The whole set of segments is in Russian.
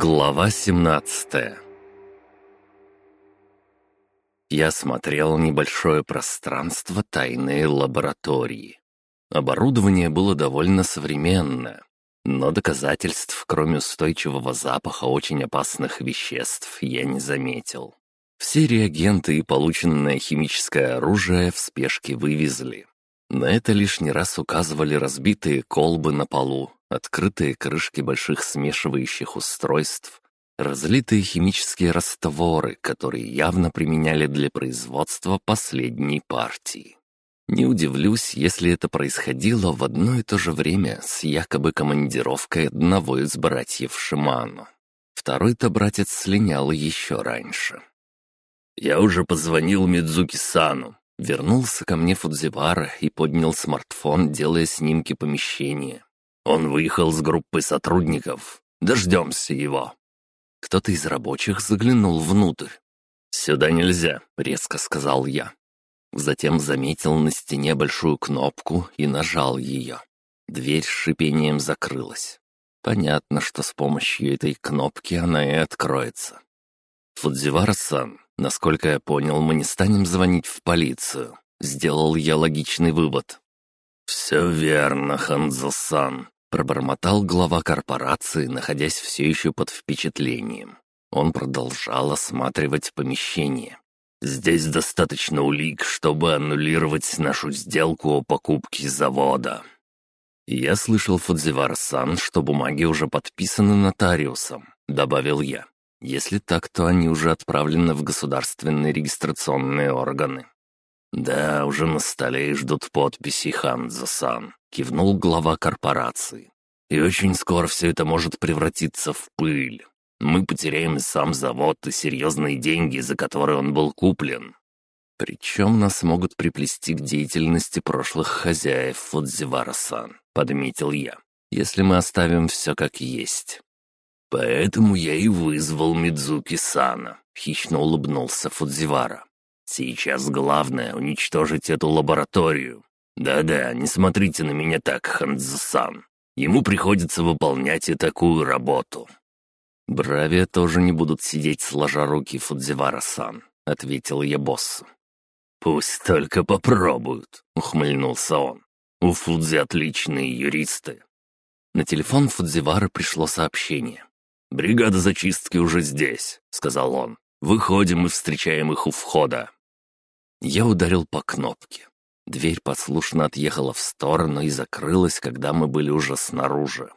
Глава 17 Я смотрел небольшое пространство тайной лаборатории. Оборудование было довольно современное, но доказательств, кроме устойчивого запаха очень опасных веществ, я не заметил. Все реагенты и полученное химическое оружие в спешке вывезли. На это лишний раз указывали разбитые колбы на полу, открытые крышки больших смешивающих устройств, разлитые химические растворы, которые явно применяли для производства последней партии. Не удивлюсь, если это происходило в одно и то же время с якобы командировкой одного из братьев Шиману. Второй-то братец слинял еще раньше. «Я уже позвонил Мидзуки-сану», Вернулся ко мне Фудзивара и поднял смартфон, делая снимки помещения. Он выехал с группой сотрудников. Дождемся его. Кто-то из рабочих заглянул внутрь. «Сюда нельзя», — резко сказал я. Затем заметил на стене большую кнопку и нажал ее. Дверь с шипением закрылась. Понятно, что с помощью этой кнопки она и откроется. «Фудзивара-сан, насколько я понял, мы не станем звонить в полицию». Сделал я логичный вывод. «Все верно, Ханзо-сан», — пробормотал глава корпорации, находясь все еще под впечатлением. Он продолжал осматривать помещение. «Здесь достаточно улик, чтобы аннулировать нашу сделку о покупке завода». «Я слышал, Фудзивара-сан, что бумаги уже подписаны нотариусом», — добавил я. «Если так, то они уже отправлены в государственные регистрационные органы». «Да, уже на столе ждут подписи Ханзо-сан», — кивнул глава корпорации. «И очень скоро все это может превратиться в пыль. Мы потеряем сам завод и серьезные деньги, за которые он был куплен. Причем нас могут приплести к деятельности прошлых хозяев Фудзивара-сан», — подметил я, «если мы оставим все как есть». «Поэтому я и вызвал Мидзуки-сана», — хищно улыбнулся Фудзивара. Сейчас главное — уничтожить эту лабораторию. Да-да, не смотрите на меня так, Ханзасан. Ему приходится выполнять и такую работу». «Бравия тоже не будут сидеть сложа руки Фудзивара-сан», — ответил я боссу. «Пусть только попробуют», — ухмыльнулся он. «У Фудзи отличные юристы». На телефон Фудзивара пришло сообщение. «Бригада зачистки уже здесь», — сказал он. «Выходим и встречаем их у входа». Я ударил по кнопке. Дверь послушно отъехала в сторону и закрылась, когда мы были уже снаружи.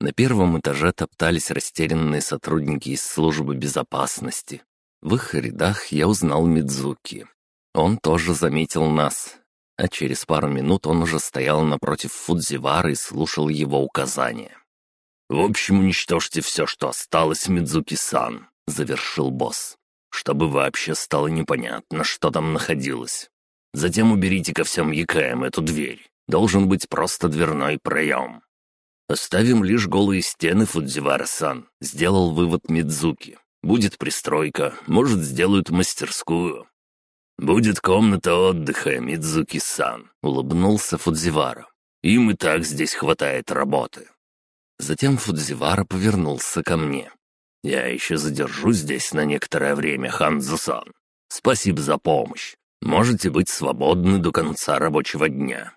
На первом этаже топтались растерянные сотрудники из службы безопасности. В их рядах я узнал Мидзуки. Он тоже заметил нас, а через пару минут он уже стоял напротив Фудзивара и слушал его указания. «В общем, уничтожьте все, что осталось, Мидзуки-сан», — завершил босс чтобы вообще стало непонятно, что там находилось. Затем уберите ко всем якаям эту дверь. Должен быть просто дверной проем. Оставим лишь голые стены, Фудзивара-сан, сделал вывод Мидзуки. Будет пристройка, может, сделают мастерскую. «Будет комната отдыха, Мидзуки-сан», — улыбнулся Фудзивара. «Им и так здесь хватает работы». Затем Фудзивара повернулся ко мне. Я еще задержусь здесь на некоторое время, Ханзо-сан. Спасибо за помощь. Можете быть свободны до конца рабочего дня».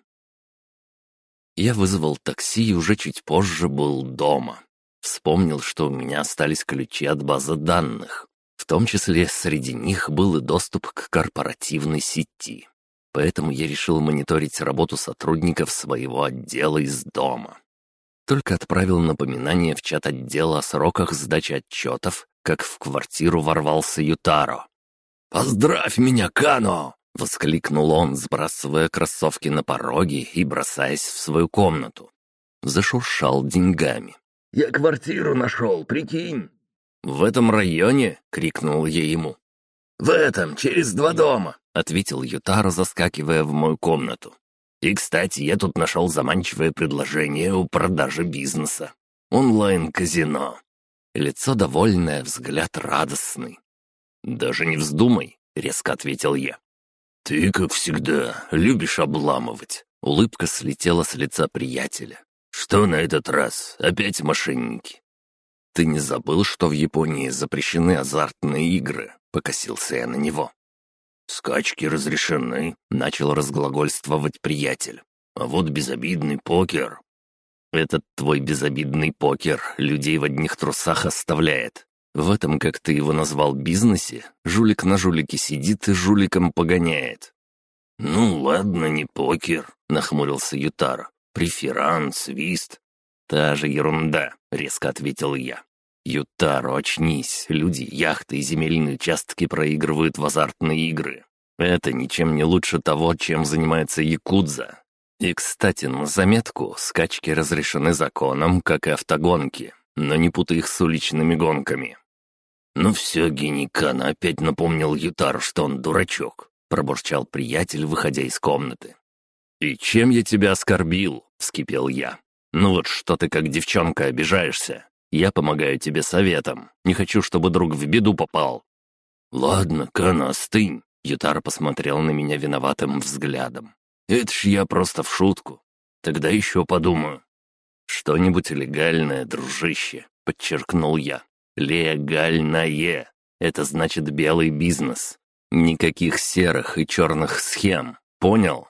Я вызвал такси и уже чуть позже был дома. Вспомнил, что у меня остались ключи от базы данных. В том числе среди них был и доступ к корпоративной сети. Поэтому я решил мониторить работу сотрудников своего отдела из дома. Только отправил напоминание в чат отдела о сроках сдачи отчетов, как в квартиру ворвался Ютаро. «Поздравь меня, Кано!» — воскликнул он, сбрасывая кроссовки на пороге и бросаясь в свою комнату. Зашуршал деньгами. «Я квартиру нашел, прикинь!» «В этом районе?» — крикнул я ему. «В этом, через два дома!» — ответил Ютаро, заскакивая в мою комнату. И, кстати, я тут нашел заманчивое предложение о продаже бизнеса. Онлайн-казино. Лицо довольное, взгляд радостный. «Даже не вздумай», — резко ответил я. «Ты, как всегда, любишь обламывать». Улыбка слетела с лица приятеля. «Что на этот раз? Опять мошенники?» ты не забыл, что в Японии запрещены азартные игры?» — покосился я на него. «Скачки разрешены», — начал разглагольствовать приятель. «А вот безобидный покер...» «Этот твой безобидный покер людей в одних трусах оставляет. В этом, как ты его назвал, бизнесе, жулик на жулике сидит и жуликом погоняет». «Ну ладно, не покер», — нахмурился Ютар. «Преферанс, свист». «Та же ерунда», — резко ответил я. «Ютаро, очнись, люди яхты и земельные участки проигрывают в азартные игры. Это ничем не лучше того, чем занимается Якудза. И, кстати, на заметку, скачки разрешены законом, как и автогонки, но не путай их с уличными гонками». «Ну все, Геникана опять напомнил Ютару, что он дурачок», — пробурчал приятель, выходя из комнаты. «И чем я тебя оскорбил?» — вскипел я. «Ну вот что ты как девчонка обижаешься? Я помогаю тебе советом. Не хочу, чтобы друг в беду попал». «Ладно, Кана, остынь». Ютара посмотрел на меня виноватым взглядом. «Это ж я просто в шутку. Тогда еще подумаю». «Что-нибудь легальное, дружище», — подчеркнул я. «Легальное. Это значит белый бизнес. Никаких серых и черных схем. Понял?»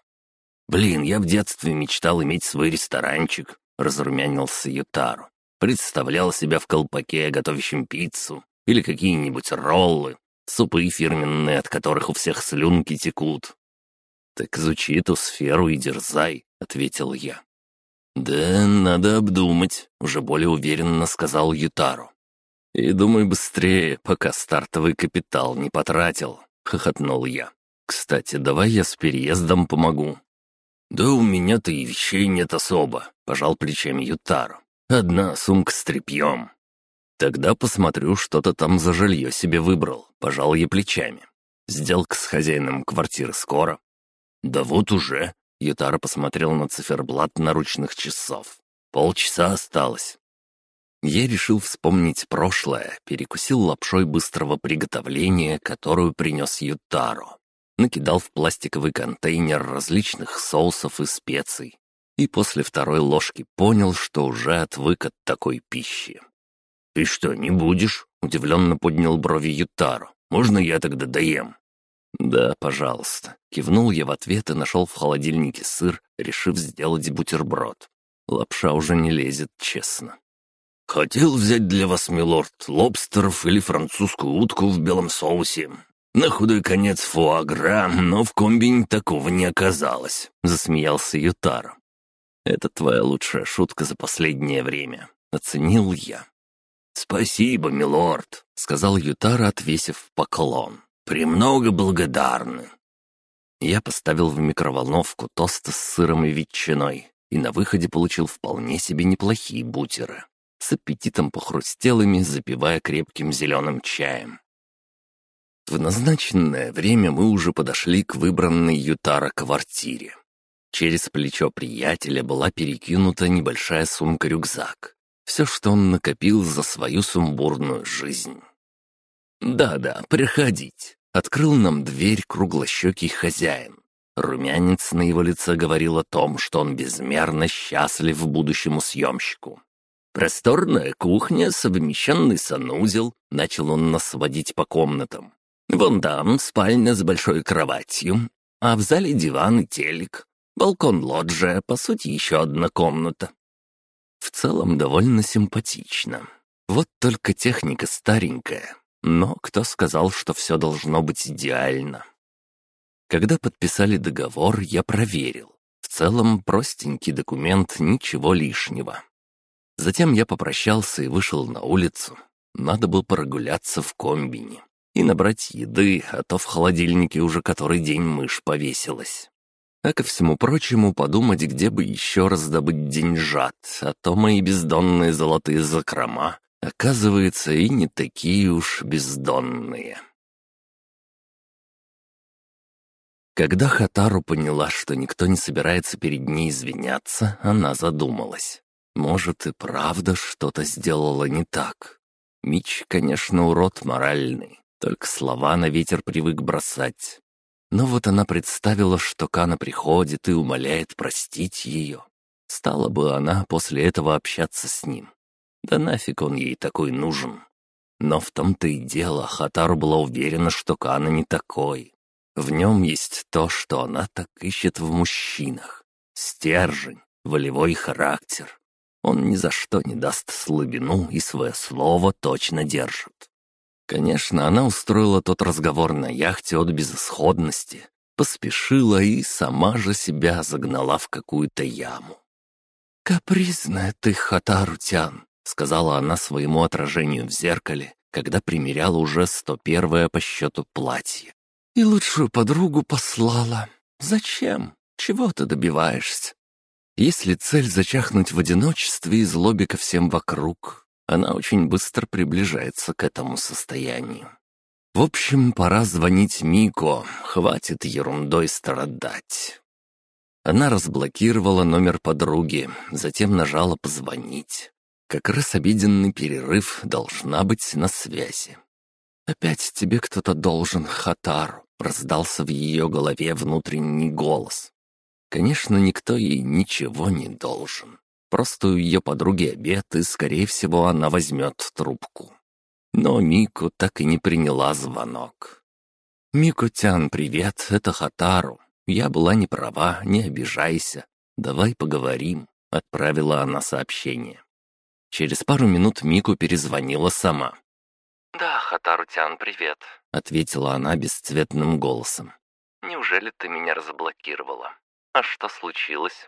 «Блин, я в детстве мечтал иметь свой ресторанчик», — разрумянился Ютару. Представлял себя в колпаке, готовящем пиццу или какие-нибудь роллы, супы фирменные, от которых у всех слюнки текут. «Так изучи эту сферу и дерзай», — ответил я. «Да, надо обдумать», — уже более уверенно сказал Ютару. «И думай быстрее, пока стартовый капитал не потратил», — хохотнул я. «Кстати, давай я с переездом помогу». «Да у меня-то и вещей нет особо», — пожал плечами Ютару. Одна сумка с тряпьем. Тогда посмотрю, что-то там за жилье себе выбрал, пожал я плечами. Сделка с хозяином квартиры скоро. Да вот уже. Ютара посмотрел на циферблат наручных часов. Полчаса осталось. Я решил вспомнить прошлое, перекусил лапшой быстрого приготовления, которую принес Ютаро. Накидал в пластиковый контейнер различных соусов и специй, и после второй ложки понял, что уже отвык от такой пищи. «Ты что, не будешь?» — удивленно поднял брови Ютару. «Можно я тогда доем?» «Да, пожалуйста». Кивнул я в ответ и нашел в холодильнике сыр, решив сделать бутерброд. Лапша уже не лезет, честно. «Хотел взять для вас, милорд, лобстеров или французскую утку в белом соусе. На худой конец фуагра, но в комбине такого не оказалось», — засмеялся Ютаро. «Это твоя лучшая шутка за последнее время», — оценил я. «Спасибо, милорд», — сказал Ютара, отвесив поклон. «Премного благодарны». Я поставил в микроволновку тост с сыром и ветчиной и на выходе получил вполне себе неплохие бутеры. С аппетитом похрустел ими, запивая крепким зеленым чаем. В назначенное время мы уже подошли к выбранной Ютара квартире. Через плечо приятеля была перекинута небольшая сумка-рюкзак. Все, что он накопил за свою сумбурную жизнь. «Да-да, приходить», — открыл нам дверь круглощекий хозяин. Румянец на его лице говорил о том, что он безмерно счастлив будущему съемщику. «Просторная кухня, совмещенный санузел», — начал он нас водить по комнатам. «Вон там спальня с большой кроватью, а в зале диван и телек. Балкон-лоджия, по сути, еще одна комната. В целом довольно симпатично. Вот только техника старенькая. Но кто сказал, что все должно быть идеально? Когда подписали договор, я проверил. В целом простенький документ, ничего лишнего. Затем я попрощался и вышел на улицу. Надо было прогуляться в комбине и набрать еды, а то в холодильнике уже который день мышь повесилась. А ко всему прочему, подумать, где бы еще раздобыть деньжат, а то мои бездонные золотые закрома, оказывается, и не такие уж бездонные. Когда Хатару поняла, что никто не собирается перед ней извиняться, она задумалась. Может, и правда что-то сделала не так. Мич, конечно, урод моральный, только слова на ветер привык бросать. Но вот она представила, что Кана приходит и умоляет простить ее. Стала бы она после этого общаться с ним. Да нафиг он ей такой нужен? Но в том-то и дело, Хатару была уверена, что Кана не такой. В нем есть то, что она так ищет в мужчинах. Стержень, волевой характер. Он ни за что не даст слабину и свое слово точно держит. Конечно, она устроила тот разговор на яхте от безысходности, поспешила и сама же себя загнала в какую-то яму. «Капризная ты, Хатарутян», — сказала она своему отражению в зеркале, когда примеряла уже сто первое по счету платье. «И лучшую подругу послала. Зачем? Чего ты добиваешься? Если цель зачахнуть в одиночестве и злобе ко всем вокруг, она очень быстро приближается к этому состоянию. В общем, пора звонить Мико, хватит ерундой страдать. Она разблокировала номер подруги, затем нажала «позвонить». Как раз обеденный перерыв должна быть на связи. «Опять тебе кто-то должен, Хатару», — раздался в ее голове внутренний голос. Конечно, никто ей ничего не должен. Просто у ее подруги обед, и, скорее всего, она возьмет трубку. Но Мику так и не приняла звонок. «Мику-тян, привет, это Хатару. Я была не права, не обижайся. Давай поговорим», — отправила она сообщение. Через пару минут Мику перезвонила сама. «Да, Хатару-тян, привет», — ответила она бесцветным голосом. «Неужели ты меня разблокировала? А что случилось?»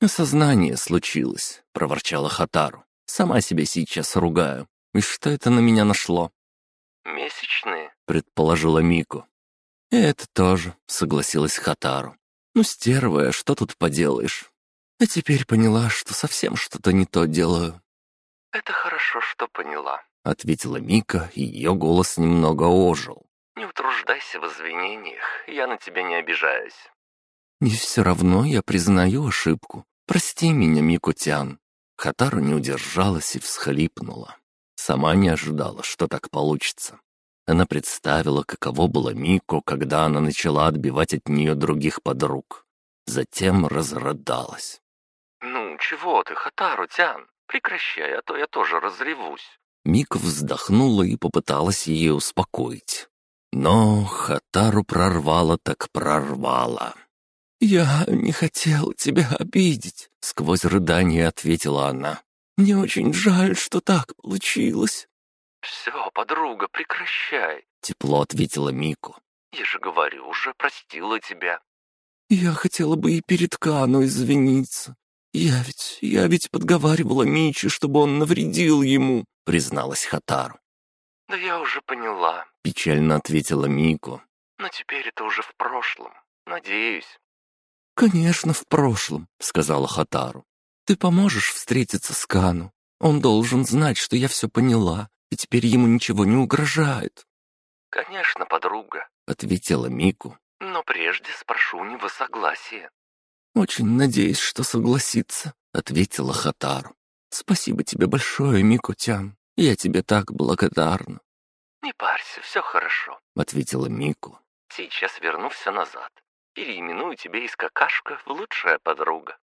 «Осознание случилось», — проворчала Хатару. «Сама себя сейчас ругаю. И что это на меня нашло?» «Месячные», — предположила Мику. «Это тоже», — согласилась Хатару. «Ну, стерва, что тут поделаешь? А теперь поняла, что совсем что-то не то делаю». «Это хорошо, что поняла», — ответила Мика, и ее голос немного ожил. «Не утруждайся в извинениях, я на тебя не обижаюсь». «Не все равно я признаю ошибку. Прости меня, Микутян». Хатару не удержалась и всхлипнула. Сама не ожидала, что так получится. Она представила, каково было Мико, когда она начала отбивать от нее других подруг. Затем разрыдалась. «Ну, чего ты, Хатару-тян? Прекращай, а то я тоже разревусь». Мика вздохнула и попыталась ее успокоить. Но Хатару прорвала так прорвала. «Я не хотел тебя обидеть», — сквозь рыдание ответила она. Мне очень жаль, что так получилось». «Все, подруга, прекращай», — тепло ответила Мику. «Я же говорю, уже простила тебя». «Я хотела бы и перед Кану извиниться. Я ведь, я ведь подговаривала Мичи, чтобы он навредил ему», — призналась Хатару. «Да я уже поняла», — печально ответила Мику. «Но теперь это уже в прошлом. Надеюсь». «Конечно, в прошлом», — сказала Хатару. Ты поможешь встретиться с Кану? Он должен знать, что я все поняла, и теперь ему ничего не угрожает». «Конечно, подруга», — ответила Мику. «Но прежде спрошу у него согласия». «Очень надеюсь, что согласится», — ответила Хатару. «Спасибо тебе большое, Мику-тян. Я тебе так благодарна». «Не парься, все хорошо», — ответила Мику. «Сейчас верну все назад. Переименую тебя из какашка в лучшая подруга».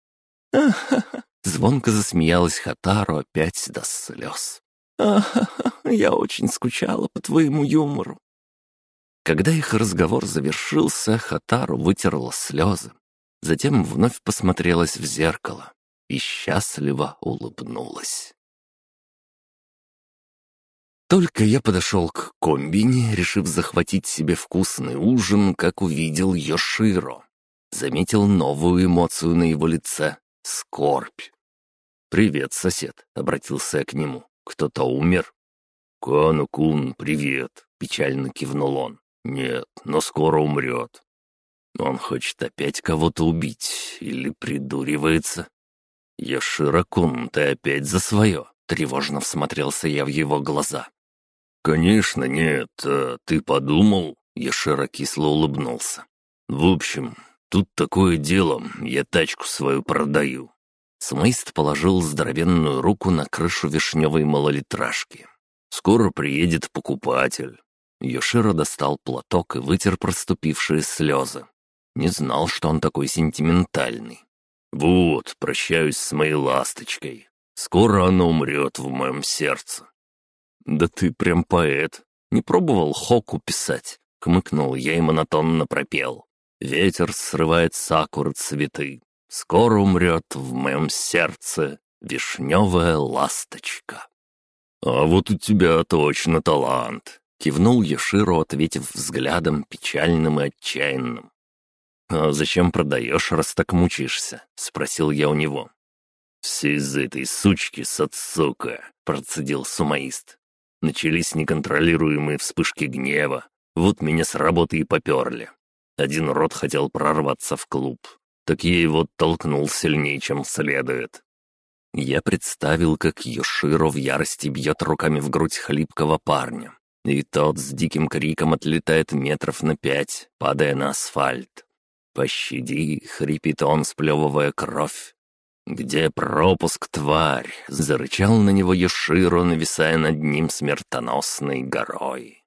Звонко засмеялась Хатару опять до слез. «Ха-ха! Я очень скучала по твоему юмору!» Когда их разговор завершился, Хатару вытерла слезы. Затем вновь посмотрелась в зеркало и счастливо улыбнулась. Только я подошел к комбине, решив захватить себе вкусный ужин, как увидел Йоширо. Заметил новую эмоцию на его лице скорбь. «Привет, сосед», — обратился я к нему. «Кто-то умер?» «Кану-кун, привет», — печально кивнул он. «Нет, но скоро умрет». «Он хочет опять кого-то убить или придуривается?» «Яшира-кун, ты опять за свое?» — тревожно всмотрелся я в его глаза. «Конечно нет, а ты подумал?» — Яшира кисло улыбнулся. «В общем, «Тут такое дело, я тачку свою продаю». Смейст положил здоровенную руку на крышу вишневой малолитражки. «Скоро приедет покупатель». Йоширо достал платок и вытер проступившие слезы. Не знал, что он такой сентиментальный. «Вот, прощаюсь с моей ласточкой. Скоро оно умрет в моем сердце». «Да ты прям поэт. Не пробовал хоку писать?» — хмыкнул я и монотонно пропел. «Ветер срывает сакуры цветы. Скоро умрет в моем сердце вишневая ласточка». «А вот у тебя точно талант», — кивнул Еширо, ответив взглядом печальным и отчаянным. «А зачем продаешь, раз так мучаешься?» — спросил я у него. «Все из-за этой сучки, сацука», — процедил сумаист. Начались неконтролируемые вспышки гнева. Вот меня с работы и поперли. Один род хотел прорваться в клуб. Так я его толкнул сильнее, чем следует. Я представил, как Йоширо в ярости бьет руками в грудь хлипкого парня. И тот с диким криком отлетает метров на пять, падая на асфальт. «Пощади!» — хрипит он, сплевывая кровь. «Где пропуск, тварь?» — зарычал на него Еширо, нависая над ним смертоносной горой.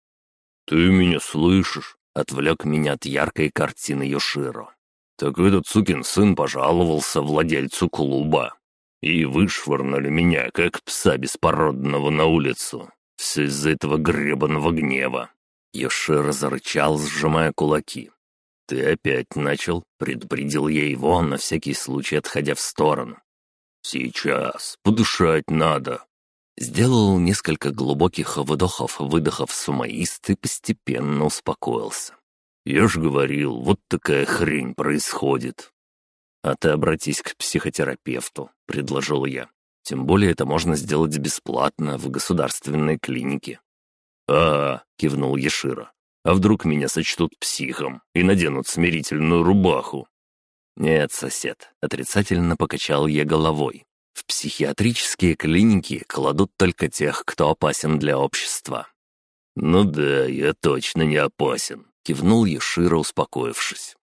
«Ты меня слышишь?» — отвлек меня от яркой картины Йоширо. «Так этот сукин сын пожаловался владельцу клуба. И вышвырнули меня, как пса беспородного, на улицу. Все из-за этого гребаного гнева». Йоширо зарычал, сжимая кулаки. «Ты опять начал?» — предупредил я его, на всякий случай отходя в сторону. «Сейчас, подышать надо». Сделал несколько глубоких выдохов-выдохов сумоист и постепенно успокоился. «Я ж говорил, вот такая хрень происходит». «А ты обратись к психотерапевту», — предложил я. «Тем более это можно сделать бесплатно в государственной клинике». «А, — кивнул Ешира, а вдруг меня сочтут психом и наденут смирительную рубаху? Нет, сосед, отрицательно покачал я головой. В психиатрические клиники кладут только тех, кто опасен для общества. «Ну да, я точно не опасен», — кивнул Ешира, успокоившись.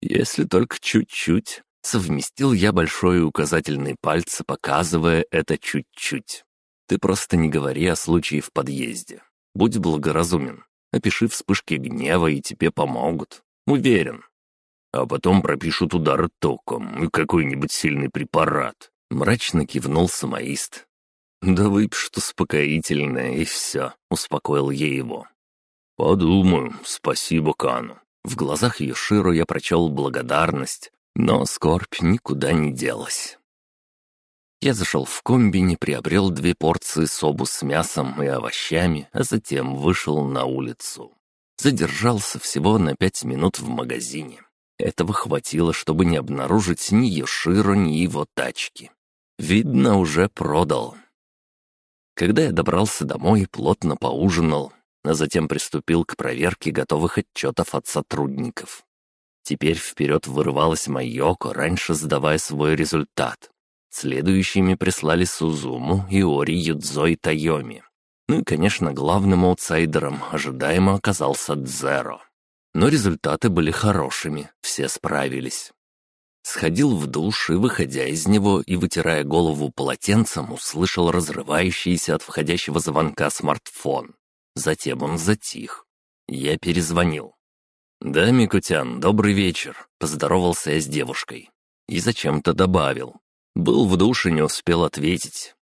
«Если только чуть-чуть», — совместил я большой и указательный пальцы, показывая это чуть-чуть. «Ты просто не говори о случае в подъезде. Будь благоразумен. Опиши вспышки гнева, и тебе помогут. Уверен. А потом пропишут удары током и какой-нибудь сильный препарат. Мрачно кивнул самоист. «Да выпь что успокоительное, и все», — успокоил я его. «Подумаю, спасибо Кану». В глазах Йоширо я прочел благодарность, но скорбь никуда не делась. Я зашел в комбини, приобрел две порции собу с мясом и овощами, а затем вышел на улицу. Задержался всего на пять минут в магазине. Этого хватило, чтобы не обнаружить ни Йоширо, ни его тачки. Видно, уже продал. Когда я добрался домой, плотно поужинал, а затем приступил к проверке готовых отчетов от сотрудников. Теперь вперед вырывалась Майоко, раньше сдавая свой результат. Следующими прислали Сузуму, Иори, Юдзо и Тайоми. Ну и, конечно, главным аутсайдером ожидаемо оказался Дзеро. Но результаты были хорошими, все справились. Сходил в душ и, выходя из него и вытирая голову полотенцем, услышал разрывающийся от входящего звонка смартфон. Затем он затих. Я перезвонил. «Да, Микутян, добрый вечер», — поздоровался я с девушкой. И зачем-то добавил. Был в душе, не успел ответить.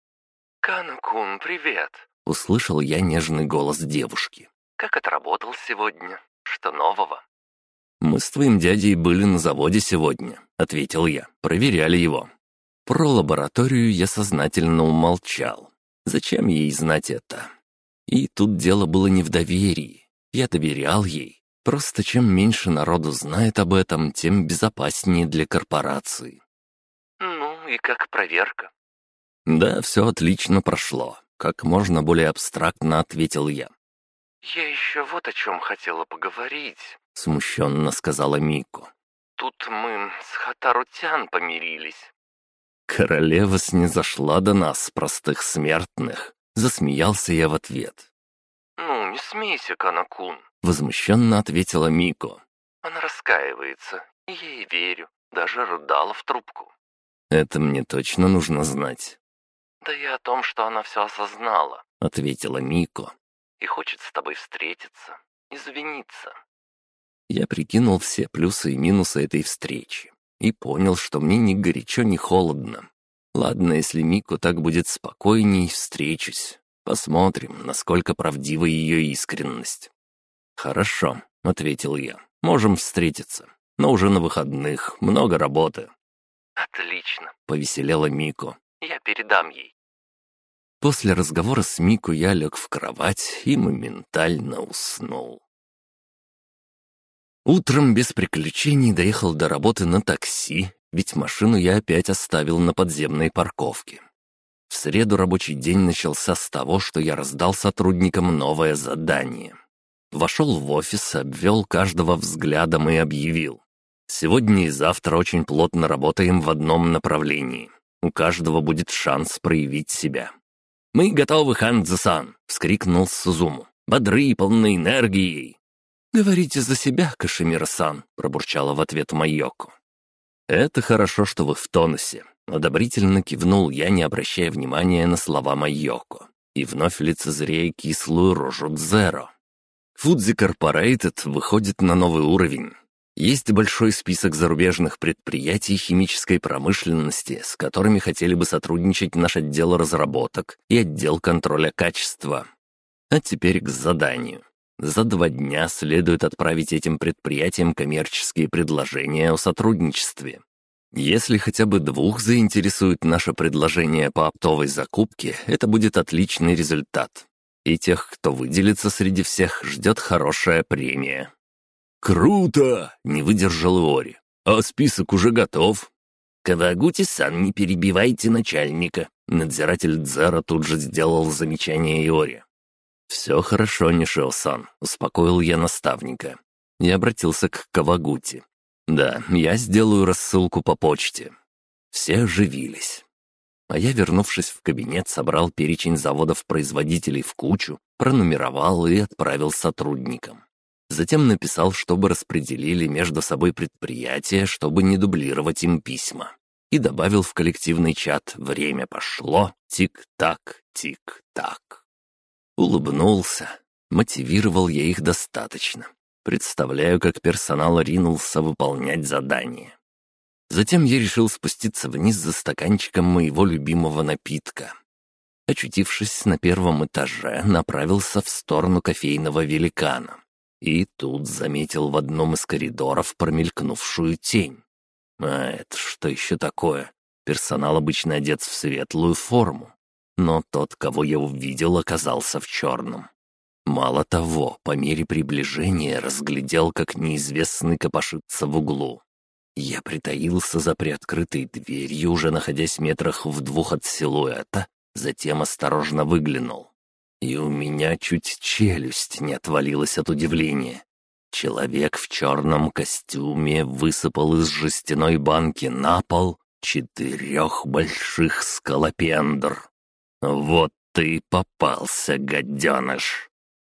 «Канакун, привет!» — услышал я нежный голос девушки. «Как отработал сегодня? Что нового?» «Мы с твоим дядей были на заводе сегодня», — ответил я. «Проверяли его». Про лабораторию я сознательно умолчал. Зачем ей знать это? И тут дело было не в доверии. Я доверял ей. Просто чем меньше народу знает об этом, тем безопаснее для корпорации и как проверка?» «Да, все отлично прошло», — как можно более абстрактно ответил я. «Я еще вот о чем хотела поговорить», — смущенно сказала Мико. «Тут мы с Хатарутян помирились». «Королева снизошла до нас, простых смертных», — засмеялся я в ответ. «Ну, не смейся, Канакун», — возмущенно ответила Мико. «Она раскаивается, и я ей верю, даже рыдала в трубку». Это мне точно нужно знать». «Да и о том, что она все осознала», — ответила Мико. «И хочет с тобой встретиться, извиниться». Я прикинул все плюсы и минусы этой встречи и понял, что мне ни горячо, ни холодно. Ладно, если Мику так будет спокойней, встречусь. Посмотрим, насколько правдива ее искренность. «Хорошо», — ответил я. «Можем встретиться. Но уже на выходных. Много работы». «Отлично», — повеселела Мико. «Я передам ей». После разговора с Мику я лег в кровать и моментально уснул. Утром без приключений доехал до работы на такси, ведь машину я опять оставил на подземной парковке. В среду рабочий день начался с того, что я раздал сотрудникам новое задание. Вошел в офис, обвел каждого взглядом и объявил. Сегодня и завтра очень плотно работаем в одном направлении. У каждого будет шанс проявить себя. «Мы готовы, Хандзе-сан!» — вскрикнул Сузуму. «Бодры и полны энергией!» «Говорите за себя, Кашемир-сан!» — пробурчала в ответ Майоко. «Это хорошо, что вы в тонусе», — одобрительно кивнул я, не обращая внимания на слова Майоко. И вновь лицезрея кислую рожу Дзеро. Фудзи Корпорейтед выходит на новый уровень. Есть большой список зарубежных предприятий химической промышленности, с которыми хотели бы сотрудничать наш отдел разработок и отдел контроля качества. А теперь к заданию. За два дня следует отправить этим предприятиям коммерческие предложения о сотрудничестве. Если хотя бы двух заинтересует наше предложение по оптовой закупке, это будет отличный результат. И тех, кто выделится среди всех, ждет хорошая премия. «Круто!» — не выдержал Иори. «А список уже готов?» «Кавагути-сан, не перебивайте начальника!» Надзиратель Дзера тут же сделал замечание Иори. «Все хорошо, Нишио-сан», — успокоил я наставника. И обратился к Кавагути. «Да, я сделаю рассылку по почте». Все оживились. А я, вернувшись в кабинет, собрал перечень заводов-производителей в кучу, пронумеровал и отправил сотрудникам. Затем написал, чтобы распределили между собой предприятия, чтобы не дублировать им письма. И добавил в коллективный чат «Время пошло, тик-так, тик-так». Улыбнулся. Мотивировал я их достаточно. Представляю, как персонал ринулся выполнять задание. Затем я решил спуститься вниз за стаканчиком моего любимого напитка. Очутившись на первом этаже, направился в сторону кофейного великана. И тут заметил в одном из коридоров промелькнувшую тень. А это что еще такое? Персонал обычно одет в светлую форму но тот, кого я увидел, оказался в черном. Мало того, по мере приближения разглядел, как неизвестный копошится в углу. Я притаился за приоткрытой дверью, уже находясь метрах в двух от силуэта, затем осторожно выглянул. И у меня чуть челюсть не отвалилась от удивления. Человек в черном костюме высыпал из жестяной банки на пол четырех больших скалопендр. «Вот ты и попался, гаденыш!»